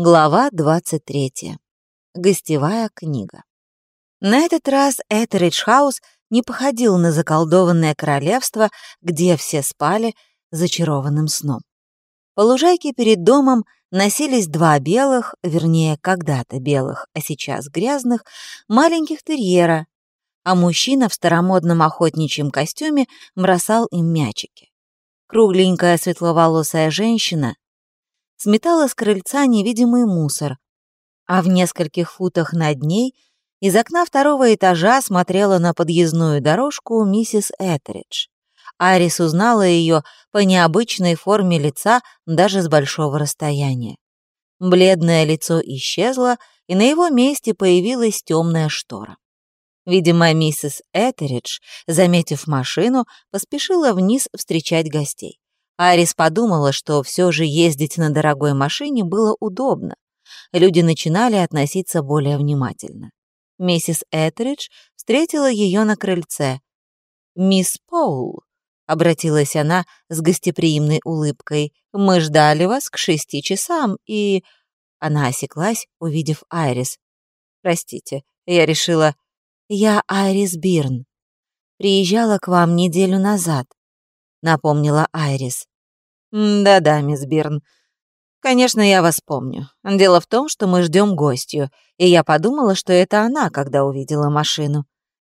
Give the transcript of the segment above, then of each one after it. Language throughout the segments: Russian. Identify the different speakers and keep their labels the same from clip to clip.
Speaker 1: Глава 23. Гостевая книга. На этот раз Этеридж Хаус не походил на заколдованное королевство, где все спали зачарованным сном. По лужайке перед домом носились два белых, вернее, когда-то белых, а сейчас грязных, маленьких терьера, а мужчина в старомодном охотничьем костюме бросал им мячики. Кругленькая светловолосая женщина сметала с крыльца невидимый мусор, а в нескольких футах над ней из окна второго этажа смотрела на подъездную дорожку миссис Этеридж. Арис узнала ее по необычной форме лица даже с большого расстояния. Бледное лицо исчезло, и на его месте появилась темная штора. Видимо, миссис Этеридж, заметив машину, поспешила вниз встречать гостей. Арис подумала, что все же ездить на дорогой машине было удобно. Люди начинали относиться более внимательно. Миссис Этридж встретила ее на крыльце. «Мисс Поул», — обратилась она с гостеприимной улыбкой, — «мы ждали вас к шести часам, и...» Она осеклась, увидев Айрис. «Простите, я решила...» «Я Айрис Бирн. Приезжала к вам неделю назад», — напомнила Айрис. «Да-да, мисс Бирн. Конечно, я вас помню. Дело в том, что мы ждем гостью, и я подумала, что это она, когда увидела машину.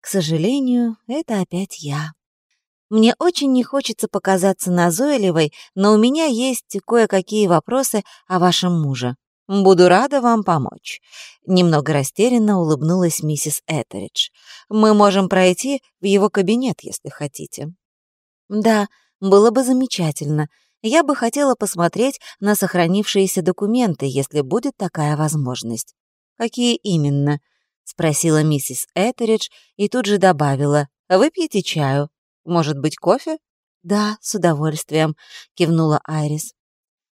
Speaker 1: К сожалению, это опять я. Мне очень не хочется показаться назойливой, но у меня есть кое-какие вопросы о вашем муже. Буду рада вам помочь». Немного растерянно улыбнулась миссис Этеридж. «Мы можем пройти в его кабинет, если хотите». «Да, было бы замечательно. Я бы хотела посмотреть на сохранившиеся документы, если будет такая возможность. Какие именно? спросила миссис Этеридж и тут же добавила: "Выпьете чаю? Может быть, кофе?" "Да, с удовольствием", кивнула Айрис.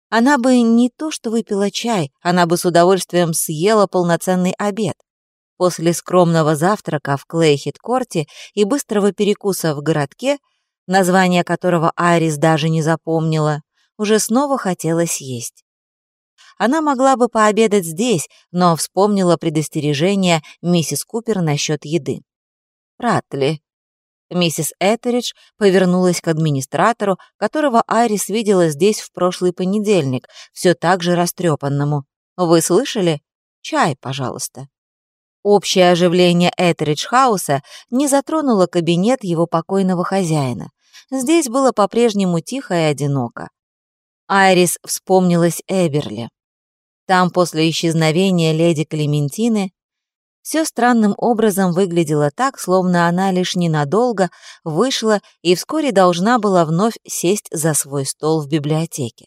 Speaker 1: Она бы не то что выпила чай, она бы с удовольствием съела полноценный обед. После скромного завтрака в Клейхит-корте и быстрого перекуса в городке название которого Айрис даже не запомнила, уже снова хотелось есть. Она могла бы пообедать здесь, но вспомнила предостережение миссис Купер насчет еды. Ратли. Миссис Этеридж повернулась к администратору, которого Айрис видела здесь в прошлый понедельник, все так же растрепанному. «Вы слышали? Чай, пожалуйста». Общее оживление Этеридж-хауса не затронуло кабинет его покойного хозяина. Здесь было по-прежнему тихо и одиноко. Айрис вспомнилась Эберли. Там после исчезновения леди Клементины все странным образом выглядело так, словно она лишь ненадолго вышла и вскоре должна была вновь сесть за свой стол в библиотеке.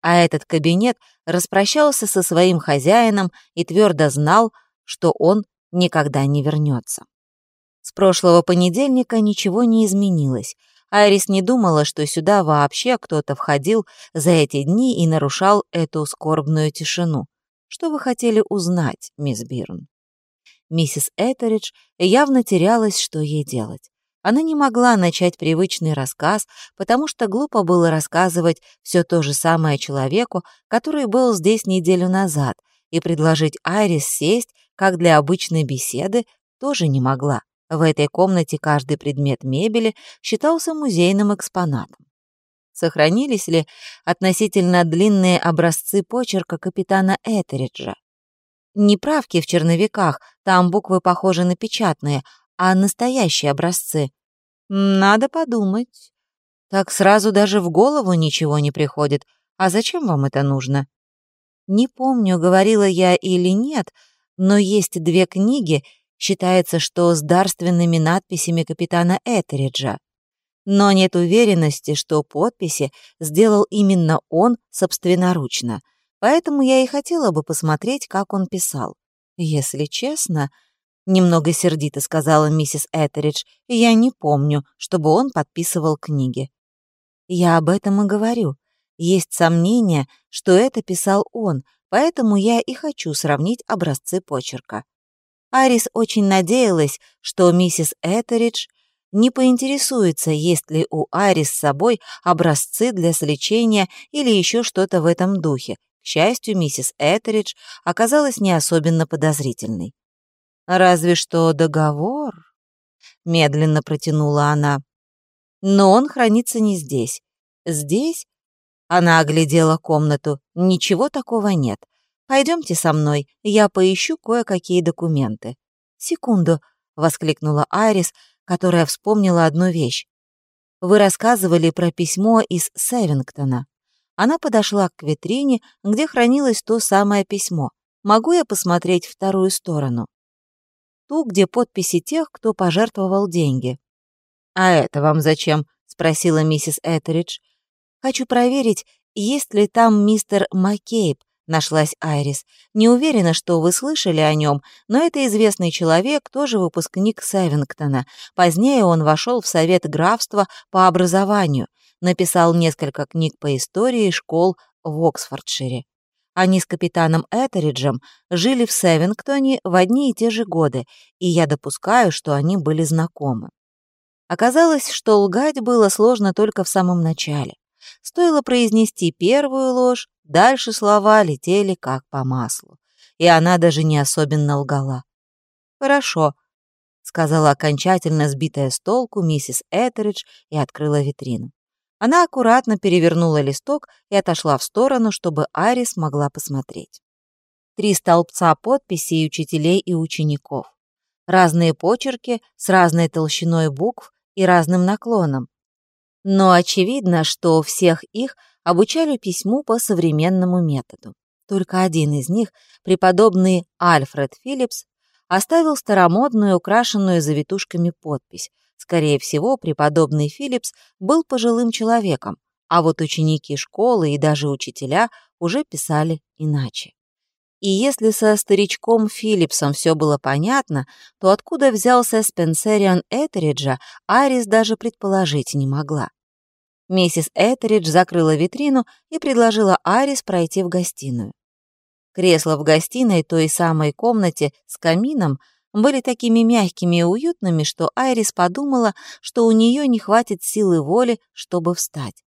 Speaker 1: А этот кабинет распрощался со своим хозяином и твердо знал, что он никогда не вернется. С прошлого понедельника ничего не изменилось. Айрис не думала, что сюда вообще кто-то входил за эти дни и нарушал эту скорбную тишину. Что вы хотели узнать, мисс Бирн? Миссис Этеридж явно терялась, что ей делать. Она не могла начать привычный рассказ, потому что глупо было рассказывать все то же самое человеку, который был здесь неделю назад, и предложить Айрис сесть как для обычной беседы, тоже не могла. В этой комнате каждый предмет мебели считался музейным экспонатом. Сохранились ли относительно длинные образцы почерка капитана Этериджа? Не правки в черновиках, там буквы похожи на печатные, а настоящие образцы. Надо подумать. Так сразу даже в голову ничего не приходит. А зачем вам это нужно? Не помню, говорила я или нет, но есть две книги, считается, что с дарственными надписями капитана Этериджа. Но нет уверенности, что подписи сделал именно он собственноручно, поэтому я и хотела бы посмотреть, как он писал. Если честно, немного сердито сказала миссис Этеридж, я не помню, чтобы он подписывал книги. Я об этом и говорю. Есть сомнение, что это писал он, поэтому я и хочу сравнить образцы почерка. Арис очень надеялась, что миссис Этеридж не поинтересуется, есть ли у Арис с собой образцы для сличения или еще что-то в этом духе. К счастью, миссис Этеридж оказалась не особенно подозрительной. «Разве что договор», — медленно протянула она. «Но он хранится не здесь. Здесь...» — она оглядела комнату. «Ничего такого нет. Пойдемте со мной, я поищу кое-какие документы». «Секунду», — воскликнула Айрис, которая вспомнила одну вещь. «Вы рассказывали про письмо из Севингтона». Она подошла к витрине, где хранилось то самое письмо. «Могу я посмотреть вторую сторону?» Ту, где подписи тех, кто пожертвовал деньги. «А это вам зачем?» — спросила миссис Этеридж. «Хочу проверить, есть ли там мистер Маккейб, нашлась Айрис. «Не уверена, что вы слышали о нем, но это известный человек, тоже выпускник Севингтона. Позднее он вошел в совет графства по образованию, написал несколько книг по истории школ в Оксфордшире. Они с капитаном Этериджем жили в Севингтоне в одни и те же годы, и я допускаю, что они были знакомы. Оказалось, что лгать было сложно только в самом начале. Стоило произнести первую ложь, дальше слова летели как по маслу. И она даже не особенно лгала. «Хорошо», — сказала окончательно сбитая с толку миссис Этеридж и открыла витрину. Она аккуратно перевернула листок и отошла в сторону, чтобы Арис могла посмотреть. Три столбца подписей учителей и учеников. Разные почерки с разной толщиной букв и разным наклоном, но очевидно, что всех их обучали письму по современному методу. Только один из них, преподобный Альфред Филлипс, оставил старомодную, украшенную завитушками подпись. Скорее всего, преподобный Филлипс был пожилым человеком, а вот ученики школы и даже учителя уже писали иначе. И если со старичком Филлипсом все было понятно, то откуда взялся Спенсериан Этериджа, Арис даже предположить не могла. Миссис Этеридж закрыла витрину и предложила Арис пройти в гостиную. Кресла в гостиной той самой комнате с камином были такими мягкими и уютными, что Айрис подумала, что у нее не хватит силы воли, чтобы встать.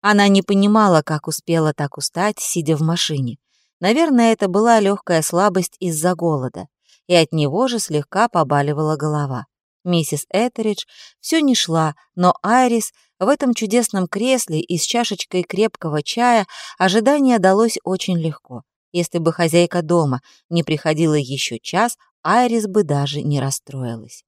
Speaker 1: Она не понимала, как успела так устать, сидя в машине. Наверное, это была легкая слабость из-за голода, и от него же слегка побаливала голова. Миссис Этеридж все не шла, но Айрис в этом чудесном кресле и с чашечкой крепкого чая ожидание далось очень легко. Если бы хозяйка дома не приходила еще час, Айрис бы даже не расстроилась.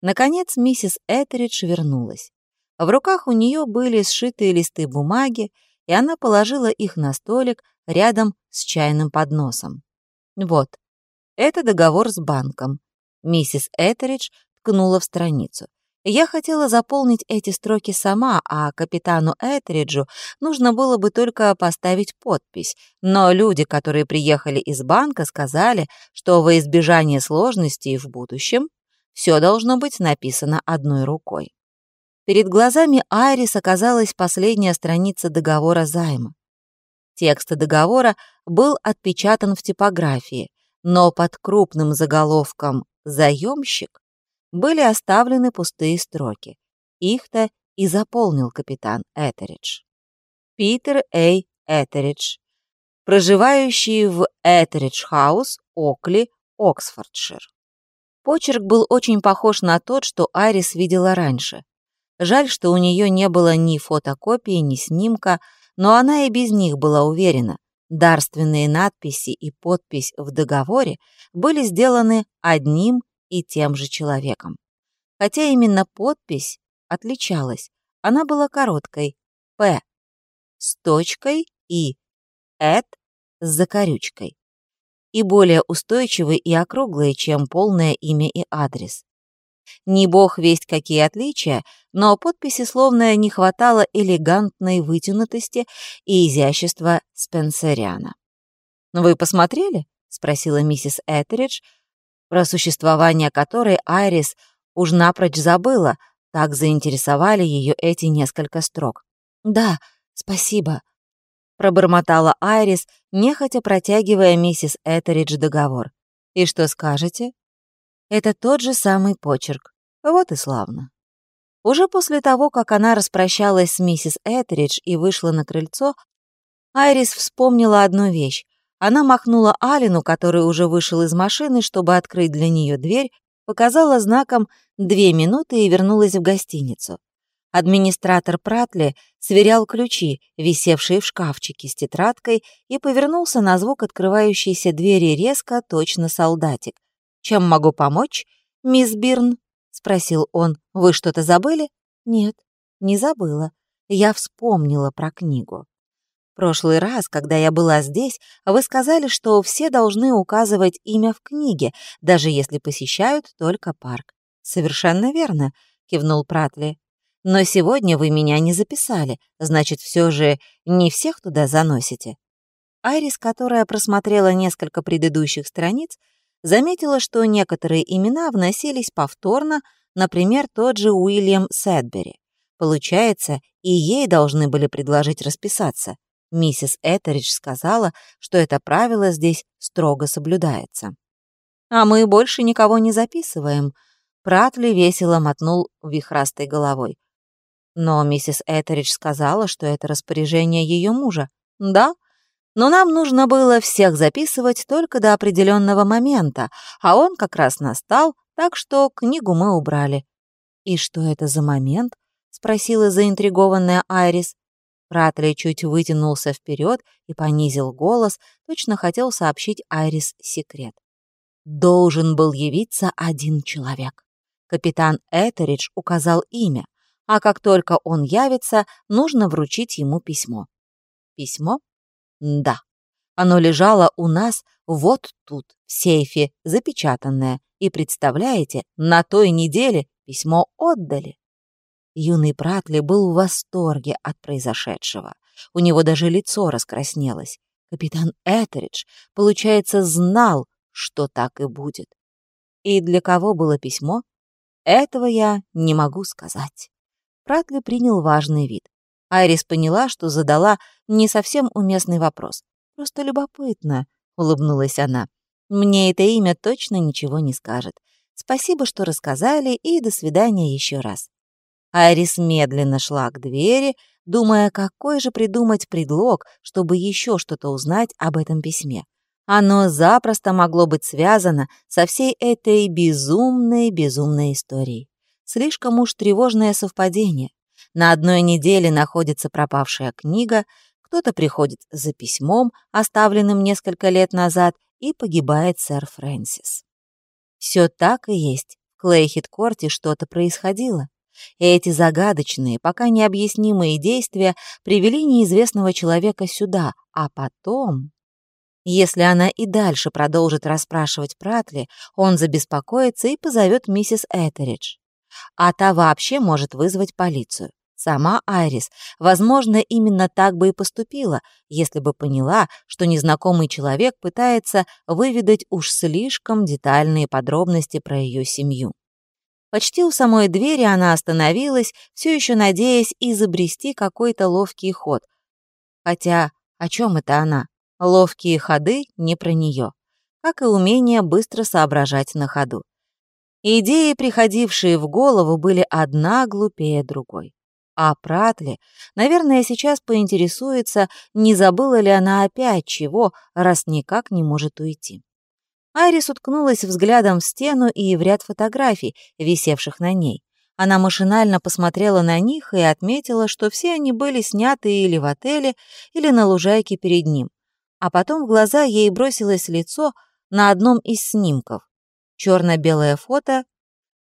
Speaker 1: Наконец миссис Этеридж вернулась. В руках у нее были сшитые листы бумаги, и она положила их на столик рядом с чайным подносом. Вот, это договор с банком. Миссис Этеридж ткнула в страницу. Я хотела заполнить эти строки сама, а капитану Этриджу нужно было бы только поставить подпись. Но люди, которые приехали из банка, сказали, что во избежание сложностей в будущем все должно быть написано одной рукой. Перед глазами Айрис оказалась последняя страница договора займа. Текст договора был отпечатан в типографии, но под крупным заголовком «Заемщик» были оставлены пустые строки. Их-то и заполнил капитан Этеридж. Питер Эй Этеридж, проживающий в Этеридж-хаус, Окли, Оксфордшир. Почерк был очень похож на тот, что Айрис видела раньше. Жаль, что у нее не было ни фотокопии, ни снимка, но она и без них была уверена. Дарственные надписи и подпись в договоре были сделаны одним и тем же человеком. Хотя именно подпись отличалась. Она была короткой «П» с точкой и «эт» с закорючкой и более устойчивой и округлой, чем полное имя и адрес. Не бог весть какие отличия, но подписи словно не хватало элегантной вытянутости и изящества Спенсериана. «Вы посмотрели?» — спросила миссис Этеридж, про существование которой Айрис уж напрочь забыла, так заинтересовали ее эти несколько строк. «Да, спасибо», — пробормотала Айрис, нехотя протягивая миссис Этеридж договор. «И что скажете?» «Это тот же самый почерк. Вот и славно». Уже после того, как она распрощалась с миссис Этеридж и вышла на крыльцо, Айрис вспомнила одну вещь. Она махнула Алину, который уже вышел из машины, чтобы открыть для нее дверь, показала знаком «две минуты» и вернулась в гостиницу. Администратор Пратли сверял ключи, висевшие в шкафчике с тетрадкой, и повернулся на звук открывающейся двери резко, точно солдатик. «Чем могу помочь, мисс Бирн?» — спросил он. «Вы что-то забыли?» «Нет, не забыла. Я вспомнила про книгу. прошлый раз, когда я была здесь, вы сказали, что все должны указывать имя в книге, даже если посещают только парк. Совершенно верно, кивнул Пратли. Но сегодня вы меня не записали, значит, все же не всех туда заносите. Айрис, которая просмотрела несколько предыдущих страниц, заметила, что некоторые имена вносились повторно, например, тот же Уильям Сэдбери. Получается, и ей должны были предложить расписаться. Миссис Этеридж сказала, что это правило здесь строго соблюдается. «А мы больше никого не записываем», — Пратли весело мотнул вихрастой головой. Но миссис Этеридж сказала, что это распоряжение ее мужа. Да, но нам нужно было всех записывать только до определенного момента, а он как раз настал, так что книгу мы убрали. И что это за момент? спросила заинтригованная Айрис. Пратли чуть вытянулся вперед и понизил голос, точно хотел сообщить Айрис секрет. Должен был явиться один человек. Капитан Этеридж указал имя, а как только он явится, нужно вручить ему письмо. Письмо? Да. Оно лежало у нас вот тут, в сейфе, запечатанное. И представляете, на той неделе письмо отдали. Юный Пратли был в восторге от произошедшего. У него даже лицо раскраснелось. Капитан Этеридж, получается, знал, что так и будет. И для кого было письмо? Этого я не могу сказать. Пратли принял важный вид. Айрис поняла, что задала не совсем уместный вопрос. «Просто любопытно», — улыбнулась она. «Мне это имя точно ничего не скажет. Спасибо, что рассказали, и до свидания еще раз». Айрис медленно шла к двери, думая, какой же придумать предлог, чтобы еще что-то узнать об этом письме. Оно запросто могло быть связано со всей этой безумной-безумной историей. Слишком уж тревожное совпадение. На одной неделе находится пропавшая книга, кто-то приходит за письмом, оставленным несколько лет назад, и погибает сэр Фрэнсис. Все так и есть. В Клейхит-корте что-то происходило. Эти загадочные, пока необъяснимые действия привели неизвестного человека сюда, а потом... Если она и дальше продолжит расспрашивать Пратли, он забеспокоится и позовет миссис Этеридж а та вообще может вызвать полицию. Сама Айрис, возможно, именно так бы и поступила, если бы поняла, что незнакомый человек пытается выведать уж слишком детальные подробности про ее семью. Почти у самой двери она остановилась, все еще надеясь изобрести какой-то ловкий ход. Хотя о чем это она? Ловкие ходы не про нее, как и умение быстро соображать на ходу. Идеи, приходившие в голову, были одна глупее другой. А Пратли, наверное, сейчас поинтересуется, не забыла ли она опять чего, раз никак не может уйти. Айрис уткнулась взглядом в стену и в ряд фотографий, висевших на ней. Она машинально посмотрела на них и отметила, что все они были сняты или в отеле, или на лужайке перед ним. А потом в глаза ей бросилось лицо на одном из снимков. Черно-белое фото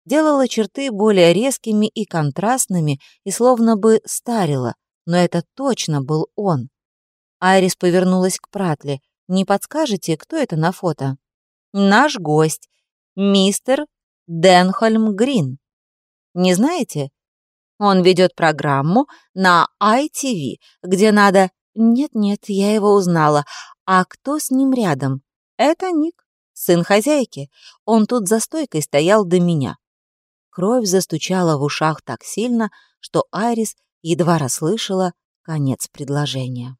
Speaker 1: делало черты более резкими и контрастными и словно бы старило, но это точно был он. Айрис повернулась к Пратли. «Не подскажете, кто это на фото?» «Наш гость, мистер Денхольм Грин. Не знаете? Он ведет программу на ITV, где надо... Нет-нет, я его узнала. А кто с ним рядом? Это Ник сын хозяйки. Он тут за стойкой стоял до меня. Кровь застучала в ушах так сильно, что Айрис едва расслышала конец предложения.